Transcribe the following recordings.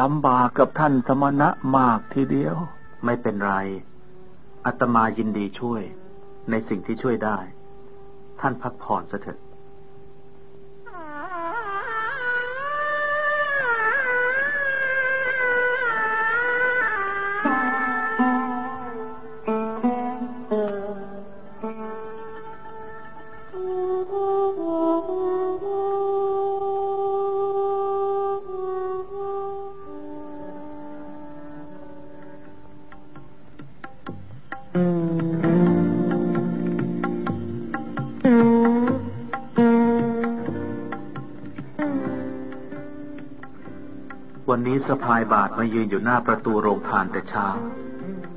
ลำบากกับท่านสมณะมากทีเดียว ไม่เป็นไรอาตมายินดีช่วย ในสิ่งที่ช่วยได้ ท่านพักผ่อนเถิดสะายบาทมายืนอยู่หน้าประตูโรงทานแต่เช้า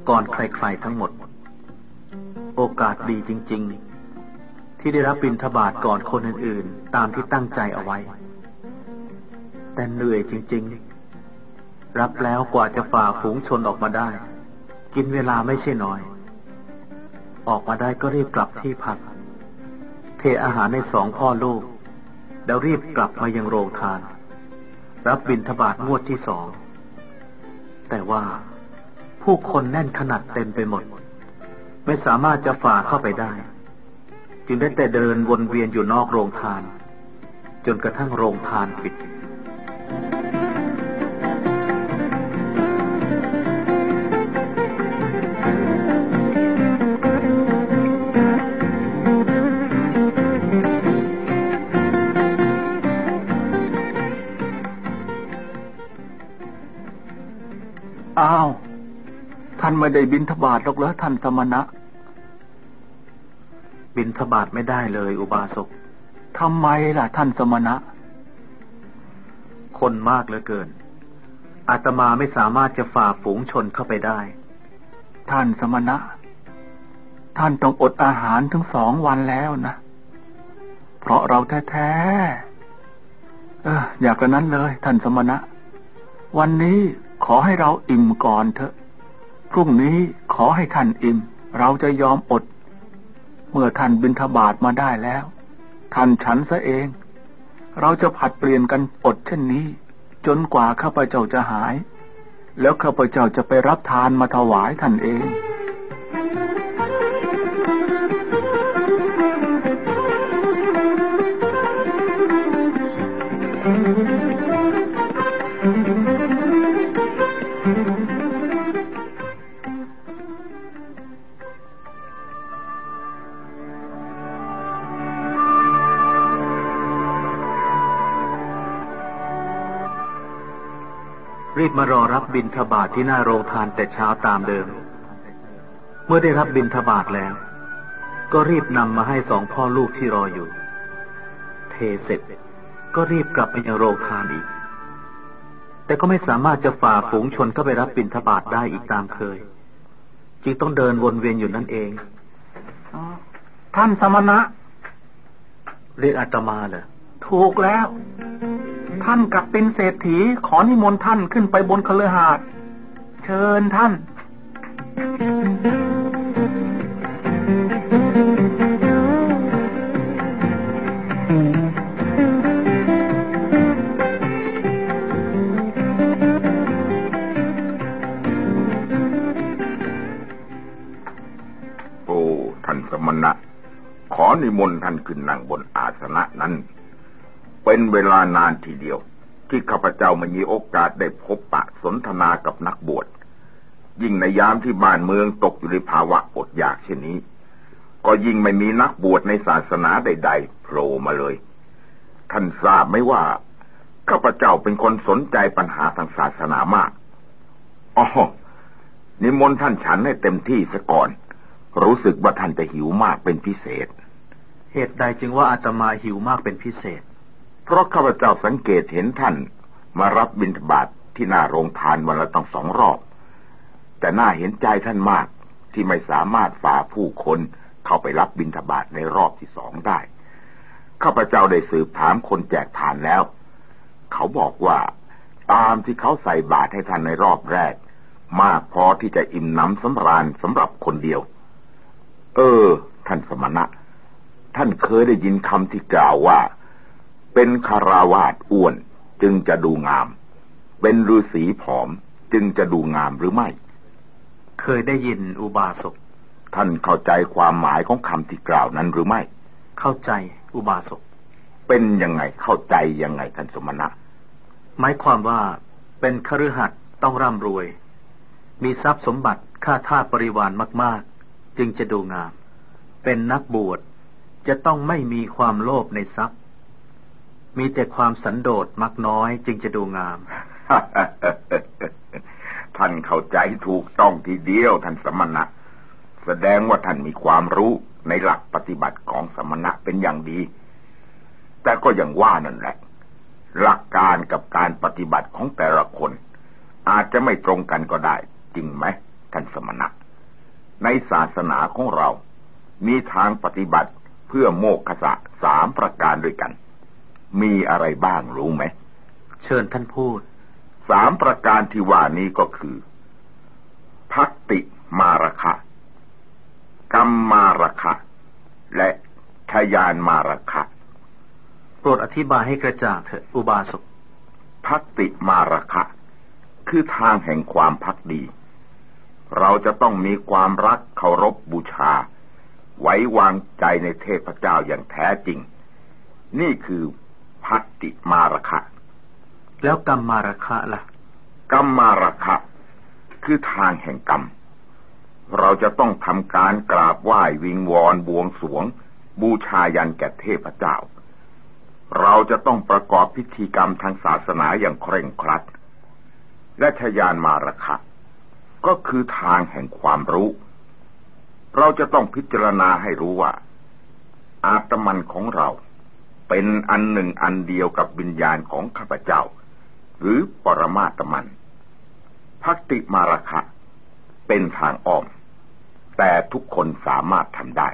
ก่อนใครๆทั้งหมด โอกาสดีจริง ๆ ที่ได้รับบิณฑบาตก่อนคนอื่นๆ ตามที่ตั้งใจเอาไว้ แต่เหนื่อยจริง ๆ รับแล้วกว่าจะฝ่าฝูงชนออกมาได้ กินเวลาไม่ใช่น้อย ออกมาได้ก็รีบกลับที่พัก เทอาหารในสองพ่อลูก แล้วรีบกลับมายังโรงทานรับบิณฑบาตงวดที่สอง แต่ว่าผู้คนแน่นขนาดเต็มไปหมด ไม่สามารถจะฝ่าเข้าไปได้ จึงได้แต่เดินวนเวียนอยู่นอกโรงทาน จนกระทั่งโรงทานปิด อ้าว ท่านไม่ได้บินทบาทหรอกเหรอท่านสมณะ บินทบาทไม่ได้เลย อุบาสกทำไมล่ะ ท่านสมณะ คนมากเหลือเกิน อาตมาไม่สามารถจะฝ่าฝูงชนเข้าไปได้ ท่านสมณะ ท่านต้องอดอาหารถึงสองวันแล้วนะ เพราะเราแท้ๆเอออยากกระนั้นเลย ท่านสมณะ วันนี้ ขอให้เราอิ่มก่อนเถอะ พรุ่งนี้ขอให้ท่านอิ่ม เราจะยอมอด เมื่อท่านบินทบาทมาได้แล้ว ท่านฉันซะเอง เราจะผัดเปลี่ยนกันอดเช่นนี้ จนกว่าข้าพเจ้าจะหาย แล้วข้าพเจ้าจะไปรับทานมาถวายท่านเอง รีบมารอรับบินทบาทที่หน้าโรงทานแต่เช้าตามเดิม เมื่อได้รับบินทบาทแล้ว ก็รีบนำมาให้สองพ่อลูกที่รออยู่ เทเสร็จก็รีบกลับไปยังโรงทานอีก แต่ก็ไม่สามารถจะฝ่าฝูงชนเข้าไปรับบินทบาทได้อีกตามเคย จึงต้องเดินวนเวียนอยู่นั่นเองท่านสมณะเรียกอาตมาเหรอถูกแล้ว ท่านกลับเป็นเศรษฐี ขอนิมนต์ท่านขึ้นไปบนคฤหาสน์เชิญท่าน โอ้ ท่านสมณะ ขอนิมนต์ท่านขึ้นนั่งบนอาสนะนั้น เป็นเวลานานทีเดียว ที่ข้าพเจ้าไม่มีโอกาสได้พบปะสนทนากับนักบวช ยิ่งในยามที่บ้านเมืองตกอยู่ในภาวะอดอยากเช่นนี้ ก็ยิ่งไม่มีนักบวชในศาสนาใดๆโผล่มาเลย ท่านทราบไหมว่าข้าพเจ้าเป็นคนสนใจปัญหาทางศาสนามากอ๋อนิมนต์ท่านฉันให้เต็มที่ซะก่อน รู้สึกว่าท่านจะหิวมากเป็นพิเศษ เหตุใดจึงว่าอาตมาหิวมากเป็นพิเศษ เพราะข้าพเจ้าสังเกตเห็นท่านมารับบิณฑบาตทที่หน้าโรงทานวันละตั้งสองรอบ แต่น่าเห็นใจท่านมากที่ไม่สามารถฝ่าผู้คนเข้าไปรับบิณฑบาตในรอบที่สองได้ ข้าพเจ้าได้สืบถามคนแจกทานแล้ว เขาบอกว่าตามที่เขาใส่บาตรให้ท่านในรอบแรก มากพอที่จะอิ่มน้ำสำราญสำหรับคนเดียว เออ ท่านสมณะ ท่านเคยได้ยินคำที่กล่าวว่า เป็นคาราวาสอ้วน จึงจะดูงาม เป็นฤาษีผอมจึงจะดูงามหรือไม่ เคยได้ยินอุบาสก ท่านเข้าใจความหมายของคำที่กล่าวนั้นหรือไม่ เข้าใจอุบาสก เป็นยังไงเข้าใจยังไงท่านสมณะ หมายความว่าเป็นคฤหัสถ์ต้องร่ำรวย มีทรัพย์สมบัติค่าทาสบริวารมาก ๆ จึงจะดูงาม เป็นนักบวชจะต้องไม่มีความโลภในทรัพย์ มีแต่ความสันโดษมักน้อยจึงจะดูงาม ท่านเข้าใจถูกต้องทีเดียวท่านสมณะ แสดงว่าท่านมีความรู้ในหลักปฏิบัติของสมณะเป็นอย่างดี แต่ก็อยังว่านั่นแหละ หลักการกับการปฏิบัติของแต่ละคน อาจจะไม่ตรงกันก็ได้ จริงไหมท่านสมณะ ในศาสนาของเรา มีทางปฏิบัติเพื่อโมกขะสามประการด้วยกัน มีอะไรบ้างรู้ไหม เชิญท่านพูด สามประการที่ว่านี้ก็คือพักติมารคะกรรมมารคะ และทยานมารคะโปรดอธิบายให้กระจ่างเถอะอุบาสกพักติมารคะ คือทางแห่งความพักดี เราจะต้องมีความรักเคารพบบูชา ไว้วางใจในเทพเจ้าอย่างแท้จริง นี่คือ พักติมารคะ แล้วกรรมมารคะล่ะ กรรมารคะ คือทางแห่งกรรม เราจะต้องทำการกราบไหว้วิงวอนบวงสรวง บูชายันแก่เทพเจ้า เราจะต้องประกอบพิธีกรรมทางศาสนาอย่างเคร่งครัด และทยานมารคะ ก็คือทางแห่งความรู้ เราจะต้องพิจารณาให้รู้ว่าอาตมันของเรา เป็นอันหนึ่งอันเดียวกับวิญญาณของข้าพเจ้า หรือปรมาตมันพักติมารคะ เป็นทางอ้อม แต่ทุกคนสามารถทำได้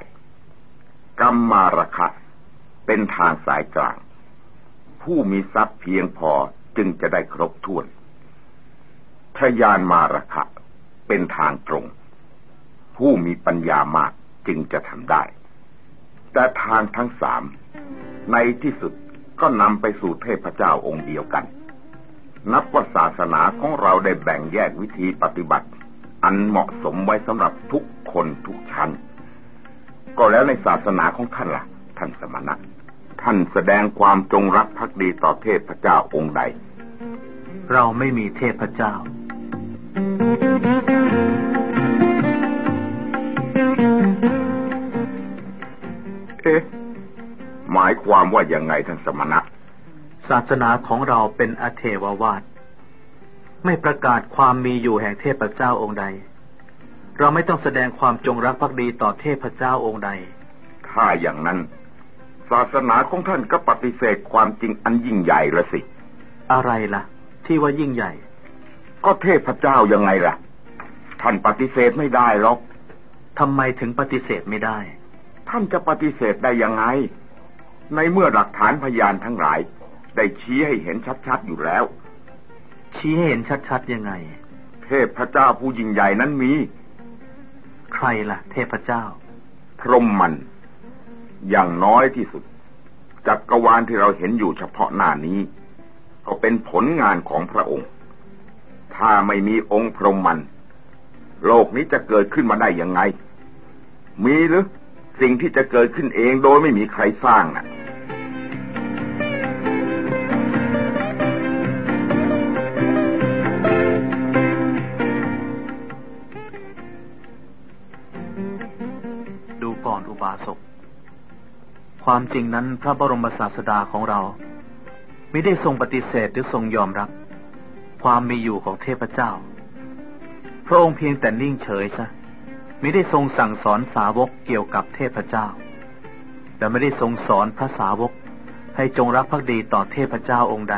กรรมมารคะ เป็นทางสายกลาง ผู้มีทรัพย์เพียงพอจึงจะได้ครบถ้วนทยานมารคะ เป็นทางตรง ผู้มีปัญญามากจึงจะทำได้ แต่ทางทั้งสาม ในที่สุดก็นำไปสู่เทพเจ้าองค์เดียวกัน นับว่าศาสนาของเราได้แบ่งแยกวิธีปฏิบัติ อันเหมาะสมไว้สำหรับทุกคนทุกชั้น ก็แล้วในศาสนาของท่านละ่ะ ท่านสมณะ ท่านแสดงความจงรักภักดีต่อเทพเจ้าองค์ใด เราไม่มีเทพเจ้า หมายความว่ายังไงท่านสมณะ ศาสนาของเราเป็นอเทววาทไม่ประกาศความมีอยู่แห่งเทพเจ้าองค์ใด เราไม่ต้องแสดงความจงรักภักดีต่อเทพเจ้าองค์ใด ถ้าอย่างนั้น ศาสนาของท่านก็ปฏิเสธความจริงอันยิ่งใหญ่ละสิ อะไรล่ะ ที่ว่ายิ่งใหญ่ ก็เทพเจ้ายังไงล่ะ ท่านปฏิเสธไม่ได้หรอกทำไมถึงปฏิเสธไม่ได้ ท่านจะปฏิเสธได้ยังไง ในเมื่อหลักฐานพยานทั้งหลาย ได้ชี้ให้เห็นชัดๆอยู่แล้ว ชี้ให้เห็นชัดๆยังไง เทพเจ้าผู้ยิ่งใหญ่นั้นมี ใครล่ะ เทพเจ้า พรหมมัน อย่างน้อยที่สุดจักรวาลที่เราเห็นอยู่เฉพาะหน้านี้ ก็เป็นผลงานของพระองค์ ถ้าไม่มีองค์พรหมมัน โลกนี้จะเกิดขึ้นมาได้ยังไง มีหรือสิ่งที่จะเกิดขึ้นเองโดยไม่มีใครสร้างน่ะ ความจริงนั้นพระบรมศาสดาของเราไม่ได้ทรงปฏิเสธหรือทรงยอมรับ ความมีอยู่ของเทพเจ้า พระองค์เพียงแต่นิ่งเฉยซะไม่ได้ทรงสั่งสอนสาวกเกี่ยวกับเทพเจ้า และไม่ได้ทรงสอนพระสาวกให้จงรักภักดีต่อเทพเจ้าองค์ใด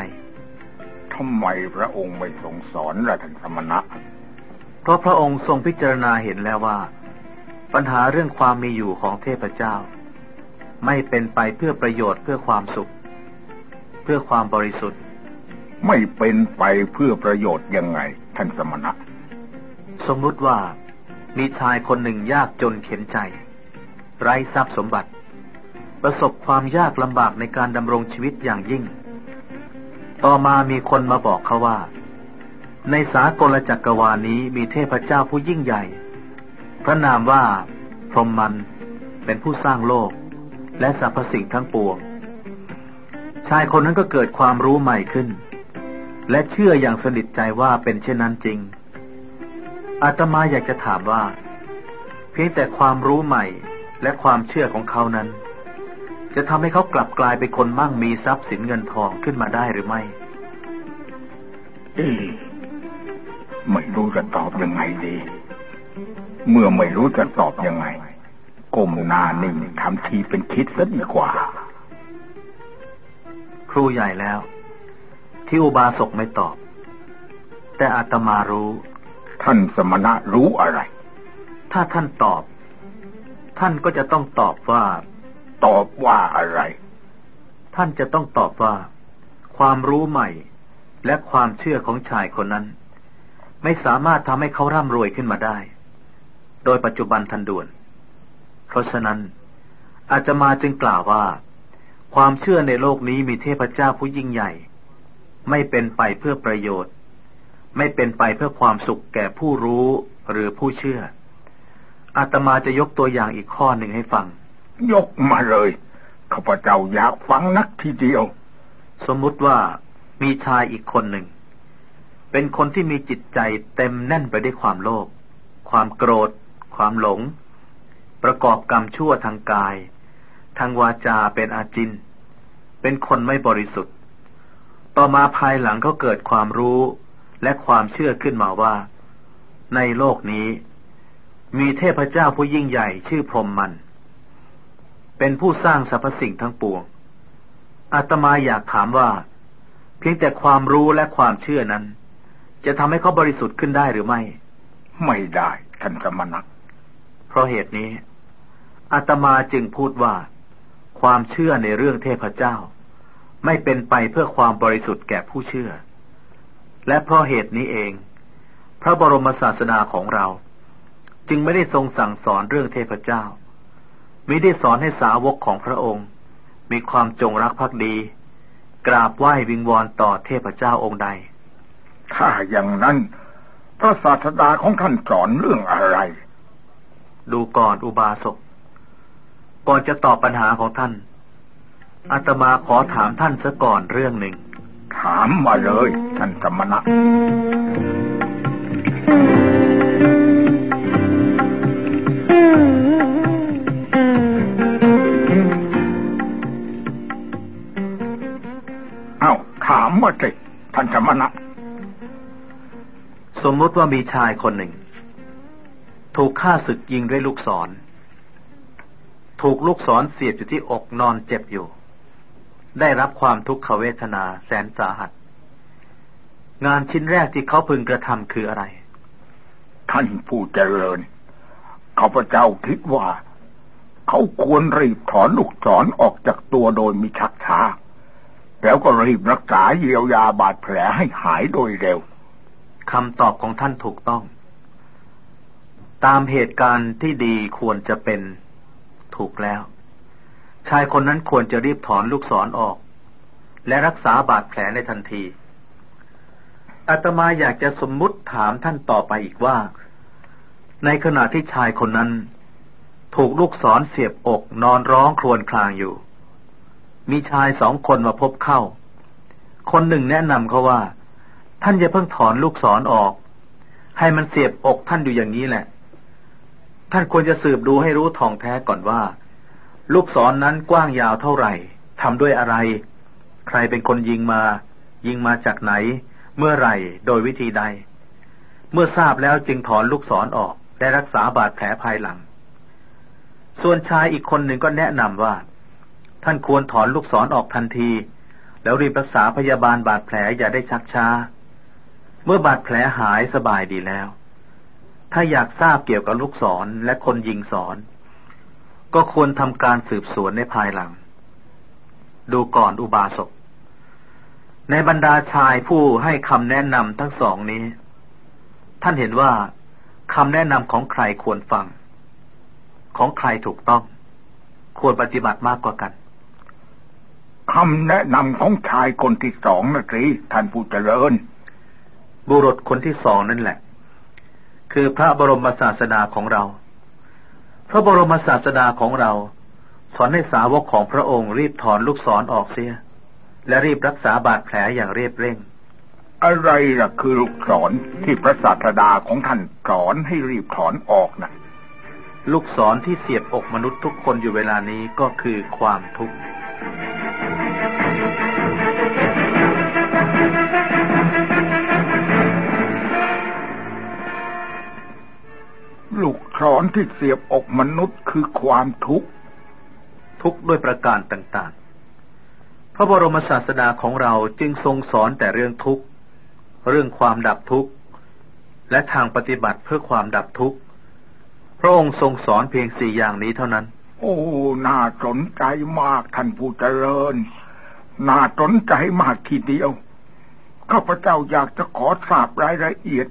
ทำไมพระองค์ไม่ทรงสอนล่ะท่านสมณะ เพราะพระองค์ทรงพิจารณาเห็นแล้วว่า ปัญหาเรื่องความมีอยู่ของเทพเจ้า ไม่เป็นไปเพื่อประโยชน์เพื่อความสุข เพื่อความบริสุทธิ์ ไม่เป็นไปเพื่อประโยชน์ยังไง ท่านสมณะ สมมุติว่ามีชายคนหนึ่งยากจนเข็นใจ ไร้ทรัพย์สมบัติ ประสบความยากลำบากในการดำรงชีวิตอย่างยิ่ง ต่อมามีคนมาบอกเขาว่า ในสากลจักรวาลนี้มีเทพเจ้าผู้ยิ่งใหญ่ พระนามว่าพรหมมันเป็นผู้สร้างโลก และสรรพสิ่งทั้งปวง ชายคนนั้นก็เกิดความรู้ใหม่ขึ้น และเชื่ออย่างสนิทใจว่าเป็นเช่นนั้นจริง อาตมาอยากจะถามว่า เพียงแต่ความรู้ใหม่และความเชื่อของเขานั้น จะทำให้เขากลับกลายเป็นคนมั่งมีทรัพย์สินเงินทองขึ้นมาได้หรือไม่ เอ๊ไม่รู้จะตอบยังไงดี เมื่อไม่รู้จะตอบยังไง ก้มหน้านิ่งทำทีเป็นคิดซะดีกว่า ครูใหญ่แล้ว ที่อุบาสกไม่ตอบ แต่อาตมารู้ ท่านสมณะรู้อะไร ถ้าท่านตอบ ท่านก็จะต้องตอบว่า ตอบว่าอะไร ท่านจะต้องตอบว่า ความรู้ใหม่ และความเชื่อของชายคนนั้น ไม่สามารถทำให้เขาร่ำรวยขึ้นมาได้ โดยปัจจุบันทันด่วน เพราะฉะนั้นอาจจะมาจึงกล่าวว่า ความเชื่อในโลกนี้มีเทพเจ้าผู้ยิ่งใหญ่ ไม่เป็นไปเพื่อประโยชน์ ไม่เป็นไปเพื่อความสุขแก่ผู้รู้หรือผู้เชื่ออาตมาจะยกตัวอย่างอีกข้อหนึ่งให้ฟัง ยกมาเลยข้าพเจ้าอยากฟังนักทีเดียว สมมุติว่ามีชายอีกคนหนึ่ง เป็นคนที่มีจิตใจเต็มแน่นไปด้วยความโลภความโกรธ ความหลง ประกอบกรรมชั่วทางกาย ทางวาจาเป็นอาจิน เป็นคนไม่บริสุทธิ์ ต่อมาภายหลังเขาเกิดความรู้และความเชื่อขึ้นมาว่า ในโลกนี้ มีเทพเจ้าผู้ยิ่งใหญ่ชื่อพรหมมัน เป็นผู้สร้างสรรพสิ่งทั้งปวง อาตมาอยากถามว่า เพียงแต่ความรู้และความเชื่อนั้น จะทำให้เขาบริสุทธิ์ขึ้นได้หรือไม่ ไม่ได้ท่านสมณะเพราะเหตุนี้ อาตมาจึงพูดว่า ความเชื่อในเรื่องเทพเจ้า ไม่เป็นไปเพื่อความบริสุทธิ์แก่ผู้เชื่อ และเพราะเหตุนี้เอง พระบรมศาสดาของเรา จึงไม่ได้ทรงสั่งสอนเรื่องเทพเจ้ามิได้สอนให้สาวกของพระองค์ มีความจงรักภักดี กราบไหว้วิงวอนต่อเทพเจ้าองค์ใด ถ้าอย่างนั้น พระศาสดาของท่านสอนเรื่องอะไร ดูก่อนอุบาสก ก่อนจะตอบปัญหาของท่าน อาตมาขอถามท่านซะก่อนเรื่องหนึ่ง ถามมาเลย ท่านสมณะเอาถามมาสิท่านสมณะ สมมติว่ามีชายคนหนึ่ง ถูกฆ่าศึกยิงด้วยลูกศร ถูกลูกศรเสียบอยู่ที่อกนอนเจ็บอยู่ ได้รับความทุกขเวทนาแสนสาหัส งานชิ้นแรกที่เขาพึงกระทำคืออะไร ท่านผู้เจริญข้าพเจ้าคิดว่า เขาควรรีบถอนลูกศรออกจากตัวโดยมีชักช้า แล้วก็รีบรักษาเยียวยาบาดแผลให้หายโดยเร็วคำตอบของท่านถูกต้อง ตามเหตุการณ์ที่ดีควรจะเป็น ถูกแล้ว ชายคนนั้นควรจะรีบถอนลูกศรอออก และรักษาบาดแผลในทันทีอาตมาอยากจะสมมุติถามท่านต่อไปอีกว่า ในขณะที่ชายคนนั้น ถูกลูกศรเสียบอกนอนร้องครวญครางอยู่ มีชายสองคนมาพบเข้า คนหนึ่งแนะนำเขาว่า ท่านอย่าเพิ่งถอนลูกศรอออก ให้มันเสียบอกท่านอยู่อย่างนี้แหละ ท่านควรจะสืบดูให้รู้ทองแท้ก่อนว่า ลูกศรนนั้นกว้างยาวเท่าไหร่ทำด้วยอะไร ใครเป็นคนยิงมา ยิงมาจากไหน เมื่อไหร่ โดยวิธีใด เมื่อทราบแล้วจึงถอนลูกศรอออกได้รักษาบาดแผลภายหลัง ส่วนชายอีกคนหนึ่งก็แนะนำว่า ท่านควรถอนลูกศรอออกทันที แล้วรีบรักษาพยาบาลบาดแผลอย่าได้ชักช้า เมื่อบาดแผลหายสบายดีแล้ว ถ้าอยากทราบเกี่ยวกับลูกศรและคนยิงสอน ก็ควรทำการสืบสวนในภายหลัง ดูก่อนอุบาสก ในบรรดาชายผู้ให้คำแนะนำทั้งสองนี้ ท่านเห็นว่าคำแนะนำของใครควรฟัง ของใครถูกต้อง ควรปฏิบัติมากกว่ากันคำแนะนำของชายคนที่สองนะสิท่านผู้เจริญ บุรุษคนที่สองนั่นแหละ คือพระบรมศาสดาของเรา พระบรมศาสดาของเรา สอนให้สาวกของพระองค์รีบถอนลูกศรอออกเสีย และรีบรักษาบาดแผลอย่างเรียบเร่ง อะไรล่ะคือลูกศรที่พระศาสดาของท่านสอนให้รีบถอนออกนะลูกศรที่เสียบอกมนุษย์ทุกคนอยู่เวลานี้ก็คือความทุกข์ รที่เสียบอกมนุษย์คือความทุกข์ ทุกข์ด้วยประการต่างๆ พระบรมศาสดาของเราจึงทรงสอนแต่เรื่องทุกข์ เรื่องความดับทุกข์ และทางปฏิบัติเพื่อความดับทุกข์ พระองค์ทรงสอนเพียงสี่อย่างนี้เท่านั้น โอ้ น่าสนใจมากท่านผู้เจริญ น่าสนใจมากทีเดียวข้าพเจ้าอยากจะขอทราบรายละเอียด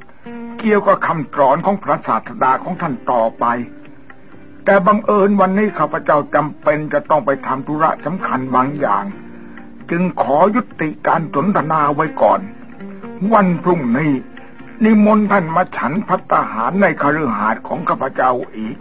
เกี่ยวกับคำกรอนของพระศาสดาของท่านต่อไป แต่บังเอิญวันนี้ข้าพเจ้าจำเป็นจะต้องไปทำธุระสำคัญบางอย่าง จึงขอยุติการสนทนาไว้ก่อน วันพรุ่งนี้นิมนต์ท่านมาฉันพัตตาหารในคฤหาสน์ของข้าพเจ้าอีก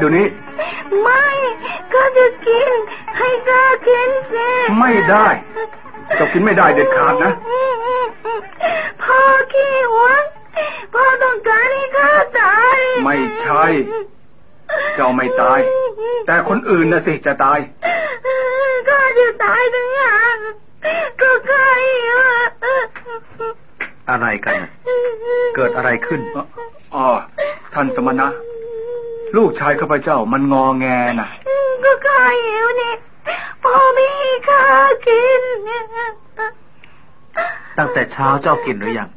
หยุดร้องไห้เดี๋ยวนี้ ไม่ก็จะกิน ให้ข้ากินสิไม่ได้เจะกินไม่ได้เด็ดขาดนะพ่อขี้หวงพ่อต้องการให้ข้าตาย ไม่ใช่ เจ้าไม่ตาย แต่คนอื่นน่ะสิจะตายข้าจะตายทั้งงานก็ใครอะอะไรกันน่ะเกิดอะไรขึ้นอ๋อท่านสมณะ ลูกชายข้าพเจ้ามันงอแงน่ะก็ข้าหิวนี่พ่อไม่ให้ข้ากิน ตั้งแต่เช้าเจ้ากินหรือยัง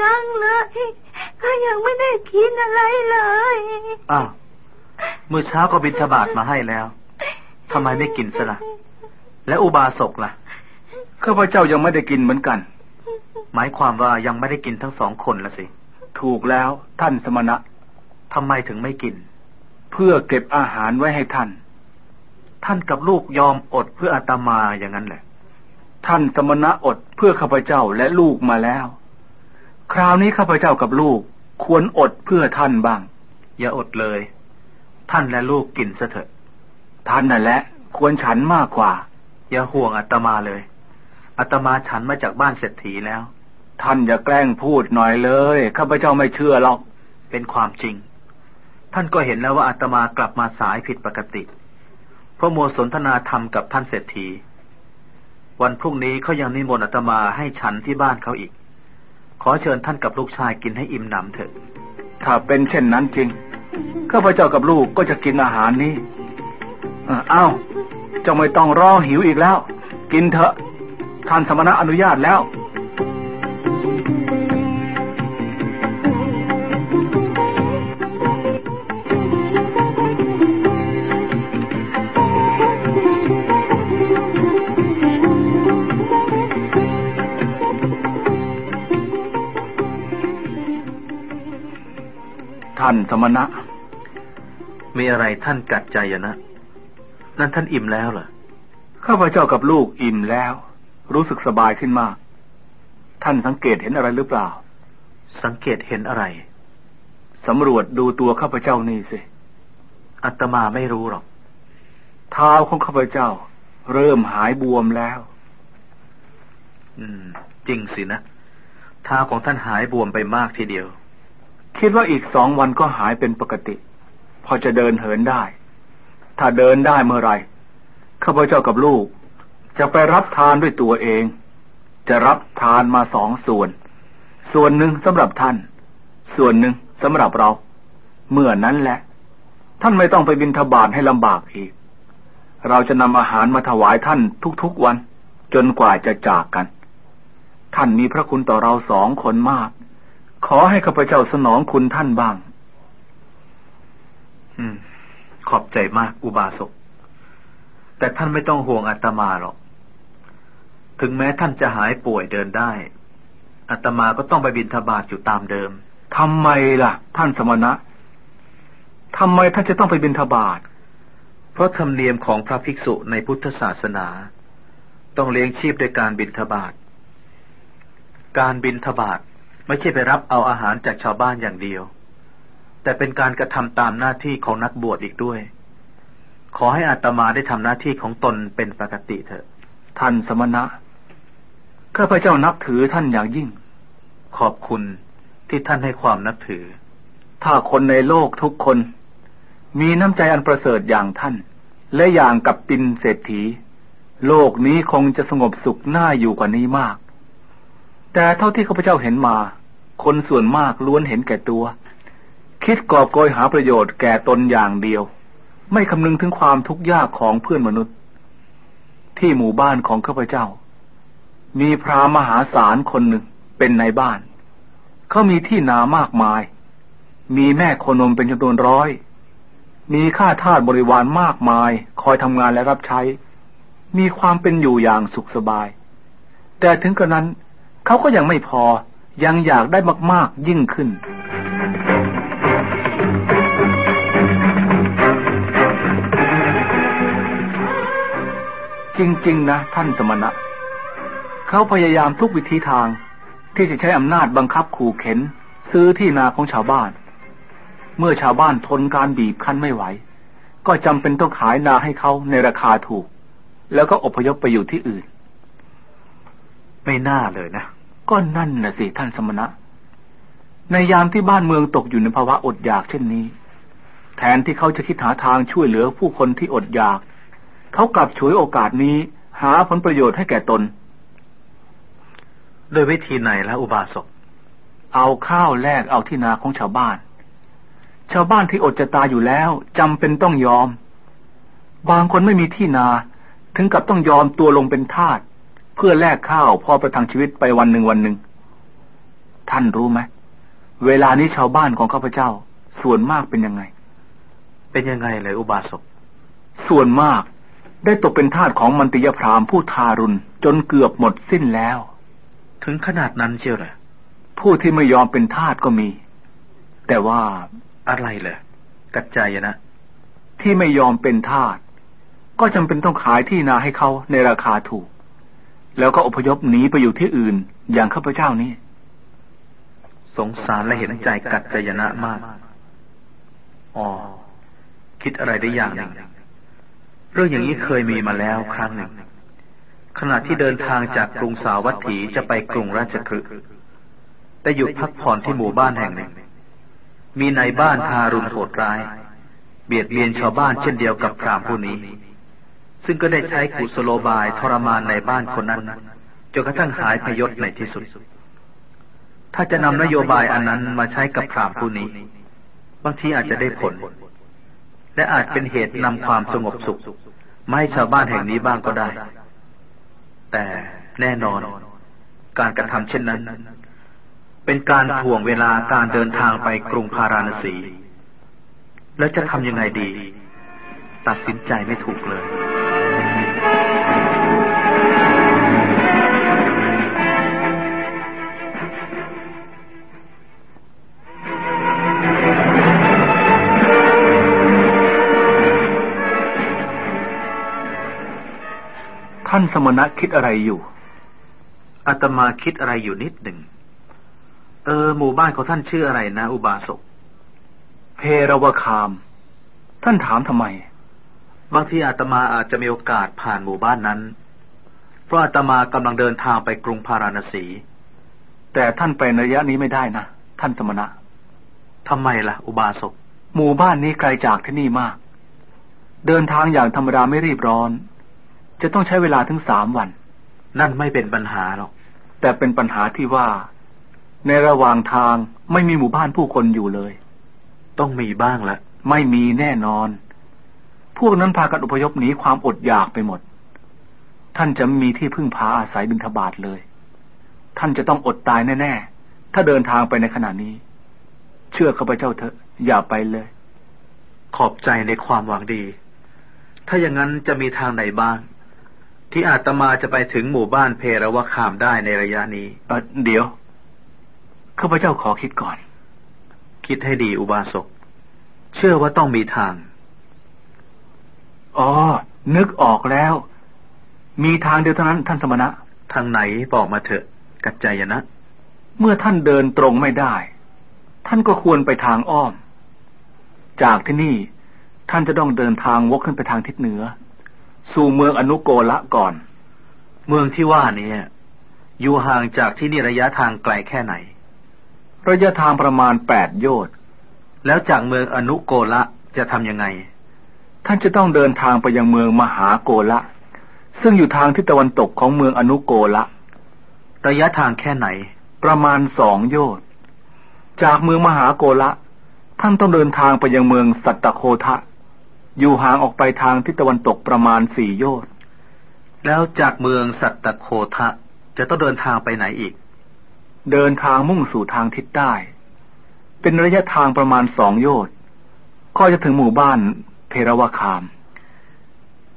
ยังเลยข้ายังไม่ได้กินอะไรเลยอ้าวมื้อเช้าก็บิณฑบาตมาให้แล้วทำไมไม่กินซะละ่ะ และอุบาสกล่ะข้าพเจ้ายังไม่ได้กินเหมือนกัน หมายความว่ายังไม่ได้กินทั้งสองคนละสิ ถูกแล้วท่านสมณะทำไมถึงไม่กิน เพื่อเก็บอาหารไว้ให้ท่าน ท่านกับลูกยอมอดเพื่ออาตมาอย่างนั้นแหละ ท่านสมณะอดเพื่อข้าพเจ้าและลูกมาแล้ว คราวนี้ข้าพเจ้ากับลูกควรอดเพื่อท่านบ้าง อย่าอดเลย ท่านและลูกกินซะเถอะ ท่านนั่นแหละ ควรฉันมากกว่า อย่าห่วงอาตมาเลยอาตมาฉันมาจากบ้านเศรษฐีแล้ว ท่านอย่าแกล้งพูดหน่อยเลยข้าพเจ้าไม่เชื่อหรอกเป็นความจริง ท่านก็เห็นแล้วว่าอาตมากลับมาสายผิดปกติ เพราะมัวสนทนาธรรมกับท่านเศรษฐี วันพรุ่งนี้เขายังนิมนต์อาตมาให้ฉันที่บ้านเขาอีก ขอเชิญท่านกับลูกชายกินให้อิ่มหนำเถอะ ถ้าเป็นเช่นนั้นจริงข้าพเจ้ากับลูกก็จะกินอาหารนี้เอ้าวจ้าไม่ต้องรอหิวอีกแล้ว กินเถอะท่านสมณะอนุญาตแล้ว ท่านสมณะ มีอะไรท่านกัดใจอะนะ นั่นท่านอิ่มแล้วเหรอ ข้าพเจ้ากับลูกอิ่มแล้ว รู้สึกสบายขึ้นมาก ท่านสังเกตเห็นอะไรหรือเปล่า สังเกตเห็นอะไร สำรวจดูตัวข้าพเจ้านี่สิอาตมาไม่รู้หรอก เท้าของข้าพเจ้า เริ่มหายบวมแล้ว อืม จริงสินะ เท้าของท่านหายบวมไปมากทีเดียว คิดว่าอีกสองวันก็หายเป็นปกติ พอจะเดินเหินได้ ถ้าเดินได้เมื่อไรข้าพเจ้ากับลูก จะไปรับทานด้วยตัวเอง จะรับทานมาสองส่วน ส่วนหนึ่งสำหรับท่าน ส่วนหนึ่งสำหรับเรา เมื่อนั้นแหละ ท่านไม่ต้องไปบินทบาทให้ลำบากอีก เราจะนำอาหารมาถวายท่านทุกๆวัน จนกว่าจะจากกัน ท่านมีพระคุณต่อเราสองคนมาก ขอให้ข้าพเจ้าสนองคุณท่านบ้าง อืม ขอบใจมาก อุบาสก แต่ท่านไม่ต้องห่วงอาตมาหรอก ถึงแม้ท่านจะหายป่วยเดินได้อาตมาก็ต้องไปบินทบาทอยู่ตามเดิม ทำไมล่ะ ท่านสมณะทำไมท่านจะต้องไปบินทบาท เพราะธรรมเนียมของพระภิกษุในพุทธศาสนา ต้องเลี้ยงชีพด้วยการบินทบาท การบินทบาท ไม่ใช่ไปรับเอาอาหารจากชาวบ้านอย่างเดียว แต่เป็นการกระทำตามหน้าที่ของนักบวชอีกด้วย ขอให้อาตมาได้ทำหน้าที่ของตนเป็นปกติเถอะ ท่านสมณะข้าพเจ้านับถือท่านอย่างยิ่ง ขอบคุณที่ท่านให้ความนับถือ ถ้าคนในโลกทุกคน มีน้ำใจอันประเสริฐอย่างท่าน และอย่างกับปินเศรษฐี โลกนี้คงจะสงบสุขน่าอยู่กว่านี้มาก แต่เท่าที่ข้าพเจ้าเห็นมา คนส่วนมากล้วนเห็นแก่ตัว คิดกอบโกยหาประโยชน์แก่ตนอย่างเดียว ไม่คำนึงถึงความทุกข์ยากของเพื่อนมนุษย์ ที่หมู่บ้านของข้าพเจ้า มีพรามหาศาลคนหนึ่งเป็นในบ้าน เขามีที่นามากมาย มีแม่โคนมเป็นจำนวนร้อย มีข้าทาสบริวารมากมาย คอยทำงานและรับใช้ มีความเป็นอยู่อย่างสุขสบาย แต่ถึงกระนั้น เขาก็ยังไม่พอ ยังอยากได้มากๆยิ่งขึ้น จริง ๆ นะ ท่านสมณะ เขาพยายามทุกวิธีทาง ที่จะใช้อำนาจบังคับขู่เข็น ซื้อที่นาของชาวบ้าน เมื่อชาวบ้านทนการบีบคั้นไม่ไหว ก็จำเป็นต้องขายนาให้เขาในราคาถูก แล้วก็อพยพไปอยู่ที่อื่น ไม่น่าเลยนะก็นั่นน่ะสิท่านสมณะ ในยามที่บ้านเมืองตกอยู่ในภาวะอดอยากเช่นนี้ แทนที่เขาจะคิดหาทางช่วยเหลือผู้คนที่อดอยาก เขากลับฉวยโอกาสนี้หาผลประโยชน์ให้แก่ตน โดยวิธีไหนแล้วอุบาสก เอาข้าวแลกเอาที่นาของชาวบ้าน ชาวบ้านที่อดจะตายอยู่แล้วจำเป็นต้องยอม บางคนไม่มีที่นาถึงกับต้องยอมตัวลงเป็นทาส เพื่อแลกข้าวพอประทังชีวิตไปวันหนึ่งวันหนึ่ง ท่านรู้ไหมเวลานี้ชาวบ้านของข้าพเจ้า ส่วนมากเป็นยังไง เป็นยังไงเลยอุบาสก ส่วนมากได้ตกเป็นทาสของมันติยพรามผู้ทารุณ จนเกือบหมดสิ้นแล้ว ถึงขนาดนั้นเชียวเหรอผู้ที่ไม่ยอมเป็นทาสก็มี แต่ว่าอะไรเหรอกัจจายนะ ที่ไม่ยอมเป็นทาสก็จำเป็นต้องขายที่นาให้เขาในราคาถูก แล้วก็อพยพหนีไปอยู่ที่อื่น อย่างข้าพเจ้านี้ สงสารและเห็นใจกัจจยนะมาก อ๋อ คิดอะไรได้อย่างหนึ่ง เรื่องอย่างนี้เคยมีมาแล้วครั้งหนึ่ง ขณะที่เดินทางจากกรุงสาวัตถีจะไปกรุงราชคฤห์ได้หยุดพักผ่อนที่หมู่บ้านแห่งหนึ่ง มีนายบ้านทารุณโหดร้าย เบียดเบียนชาวบ้านเช่นเดียวกับพรามผู้นี้ ซึ่งก็ได้ใช้กุศโลบายทรมานในบ้านคนนั้นจนกระทั่งหายพยศในที่สุด ถ้าจะนำนโยบายอันนั้นมาใช้กับพรามผู้นี้ บางทีอาจจะได้ผล และอาจเป็นเหตุนำความสงบสุขมาให้ชาวบ้านแห่งนี้บ้างก็ได้ แต่แน่นอน การกระทำเช่นนั้น เป็นการถ่วงเวลาการเดินทางไปกรุงพาราณสี แล้วจะทำยังไงดี ตัดสินใจไม่ถูกเลย ท่านสมณะคิดอะไรอยู่อาตมาคิดอะไรอยู่นิดหนึ่ง เออ หมู่บ้านของท่านชื่ออะไรนะ อุบาสก เพรวคาม ท่านถามทำไม บางทีอาตมาอาจจะมีโอกาสผ่านหมู่บ้านนั้น เพราะอาตมากำลังเดินทางไปกรุงพาราณสี แต่ท่านไประยะนี้ไม่ได้นะ ท่านสมณะทำไมล่ะ อุบาสก หมู่บ้านนี้ไกลจากที่นี่มาก เดินทางอย่างธรรมดาไม่รีบร้อน จะต้องใช้เวลาถึงสามวัน นั่นไม่เป็นปัญหาหรอก แต่เป็นปัญหาที่ว่า ในระหว่างทางไม่มีหมู่บ้านผู้คนอยู่เลย ต้องมีบ้างละไม่มีแน่นอน พวกนั้นพากันอพยพหนีความอดอยากไปหมด ท่านจะมีที่พึ่งพาอาศัยบิณฑบาตเลย ท่านจะต้องอดตายแน่ๆ ถ้าเดินทางไปในขณะนี้ เชื่อข้าพเจ้าเถอะ อย่าไปเลย ขอบใจในความหวังดี ถ้าอย่างนั้นจะมีทางไหนบ้าง ที่อาตมาจะไปถึงหมู่บ้านเพรวคามได้ในระยะนี้เออเดี๋ยวข้าพเจ้าขอคิดก่อน คิดให้ดีอุบาสก เชื่อว่าต้องมีทาง อ๋อ นึกออกแล้ว มีทางเดียวเท่านั้นท่านสมณะ ทางไหนบอกมาเถอะ กัจจายนะ เมื่อท่านเดินตรงไม่ได้ ท่านก็ควรไปทางอ้อม จากที่นี่ท่านจะต้องเดินทางวกขึ้นไปทางทิศเหนือ สู่เมืองอนุโกละก่อน เมืองที่ว่านี้อยู่ห่างจากที่นี่ระยะทางไกลแค่ไหน ระยะทางประมาณแปดโยชน์ แล้วจากเมืองอนุโกละจะทำยังไง ท่านจะต้องเดินทางไปยังเมืองมหาโกละซึ่งอยู่ทางทิศตะวันตกของเมืองอนุโกละระยะทางแค่ไหน ประมาณสองโยชน์ จากเมืองมหาโกละท่านต้องเดินทางไปยังเมืองสัตตโคทะ อยู่ห่างออกไปทางทิศตะวันตกประมาณสี่โยชน์ แล้วจากเมืองสัตตโคทะจะต้องเดินทางไปไหนอีก เดินทางมุ่งสู่ทางทิศใต้ เป็นระยะทางประมาณสองโยชน์ ก็จะถึงหมู่บ้านเพรวคาม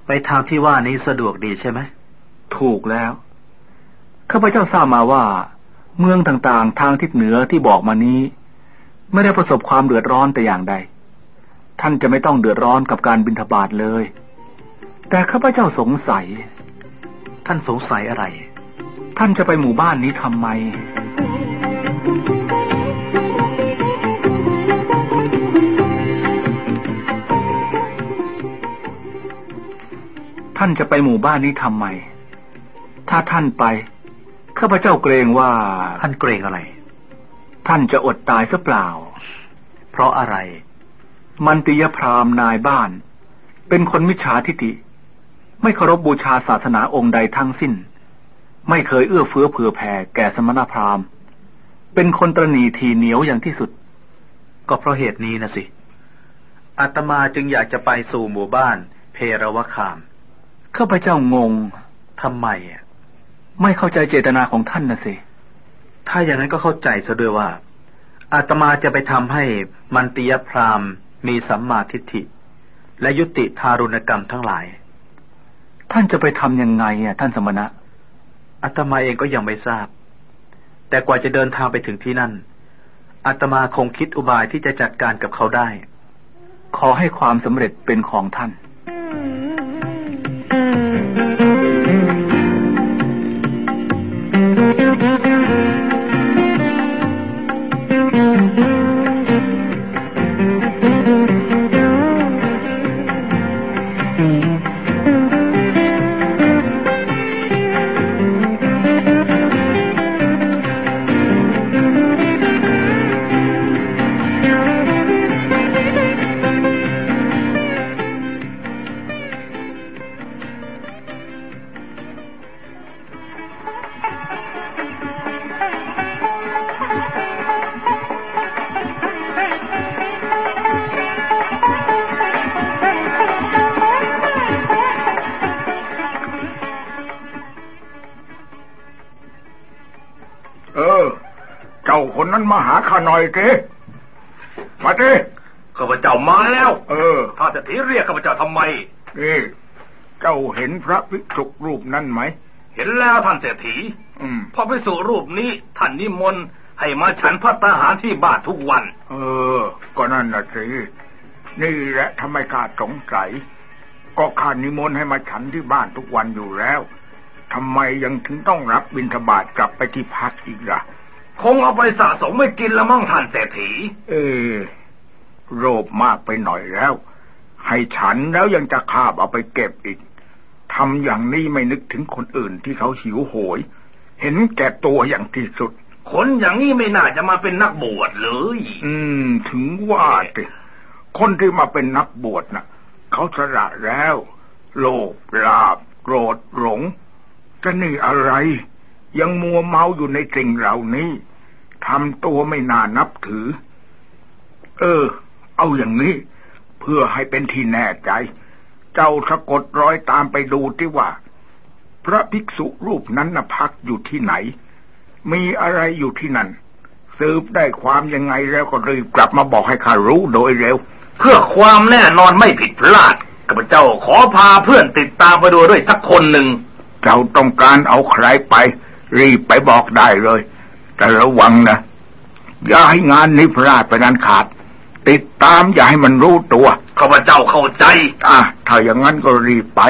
ไปทางที่ว่านี้สะดวกดีใช่ไหม ถูกแล้ว ข้าพเจ้าทราบมาว่า เมืองต่างๆ ทางทิศเหนือที่บอกมานี้ ไม่ได้ประสบความเดือดร้อนแต่อย่างใด ท่านจะไม่ต้องเดือดร้อนกับการบินทบาทเลย แต่ข้าพเจ้าสงสัย ท่านสงสัยอะไร ท่านจะไปหมู่บ้านนี้ทำไม ท่านจะไปหมู่บ้านนี้ทำไม ถ้าท่านไป ข้าพเจ้าเกรงว่า ท่านเกรงอะไร ท่านจะอดตายซะเปล่า เพราะอะไร มันติยพรามนายบ้าน เป็นคนมิจฉาทิฏฐิ ไม่เคารพบบูชาศาสนาองค์ใดทั้งสิ้น ไม่เคยเอื้อเฟื้อเผื่อแผ่แก่สมณพราหมณ์ เป็นคนตรณีทีเหนียวอย่างที่สุด ก็เพราะเหตุนี้นะสิ อาตมาจึงอยากจะไปสู่หมู่บ้าน เพรวคาม ข้าพเจ้างงทำไมอะ ไม่เข้าใจเจตนาของท่านนะสิ ถ้าอย่างนั้นก็เข้าใจซะด้วยว่าอาตมาจะไปทำให้มันติยพราหมณ์ มีสัมมาทิฏฐิ และยุติทารุณกรรมทั้งหลาย ท่านจะไปทำยังไงอะท่านสมณะอาตมาเองก็ยังไม่ทราบ แต่กว่าจะเดินทางไปถึงที่นั่นอาตมาคงคิดอุบายที่จะจัดการกับเขาได้ ขอให้ความสำเร็จเป็นของท่านเอ ษุรูปนั้นไหม เห็นแล้วท่านเศรษฐี อืมพระภิกษุรูปนี้ท่านนิมนต์ให้มาฉันพัตตาหารที่บ้านทุกวัน เออ ก็นั่นน่ะสินี่แหละทำไมข้าสงสัย ก็ข้านิมนต์ให้มาฉันที่บ้านทุกวันอยู่แล้วทำไมยังถึงต้องรับบิณฑบาตกลับไปที่พักอีกล่ะ คงเอาไปสะสมไม่กินละมั่งท่านเศรษฐี เออ โรบมากไปหน่อยแล้ว ให้ฉันแล้วยังจะคาบเอาไปเก็บอีก ทำอย่างนี้ไม่นึกถึงคนอื่นที่เขาหิวโหย เห็นแก่ตัวอย่างที่สุด คนอย่างนี้ไม่น่าจะมาเป็นนักบวชเลย อืม ถึงว่าสิคนที่มาเป็นนักบวชน่ะ เขาสละแล้ว โลภลาบโกรธหลงจะนี่อะไร ยังมัวเมาอยู่ในสิ่งเหล่านี้ทำตัวไม่น่านับถือ เออ เอาอย่างนี้ เพื่อให้เป็นที่แน่ใจ เจ้าสะกดรอยตามไปดูที่ว่า พระภิกษุรูปนั้นนะพักอยู่ที่ไหน มีอะไรอยู่ที่นั่น สืบได้ความยังไงแล้วก็รีบกลับมาบอกให้ข้ารู้โดยเร็ว เพื่อความแน่นอนไม่ผิดพลาดข้าพเจ้าขอพาเพื่อนติดตามไปดูด้วยสักคนหนึ่งเจ้าต้องการเอาใครไป รีบไปบอกได้เลย แต่ระวังนะอย่าให้งานนี้พลาดไปนั้นขาด ติดตามอย่าให้มันรู้ตัว ข้าพเจ้าเข้าใจ อะ ถ้าอย่างนั้นก็รีบไป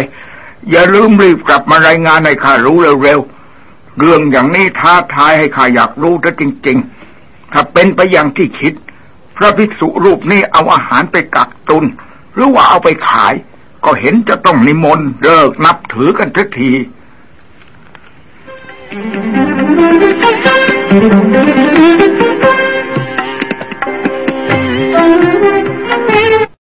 อย่าลืมรีบกลับมารายงานให้ข้ารู้เร็วๆ เรื่องอย่างนี้ท้าทายให้ข้าอยากรู้ถ้าจริง ๆ ถ้าเป็นไปอย่างที่คิด พระภิกษุรูปนี้เอาอาหารไปกักตุน หรือว่าเอาไปขาย ก็เห็นจะต้องนิมนต์เลิกนับถือกันทักที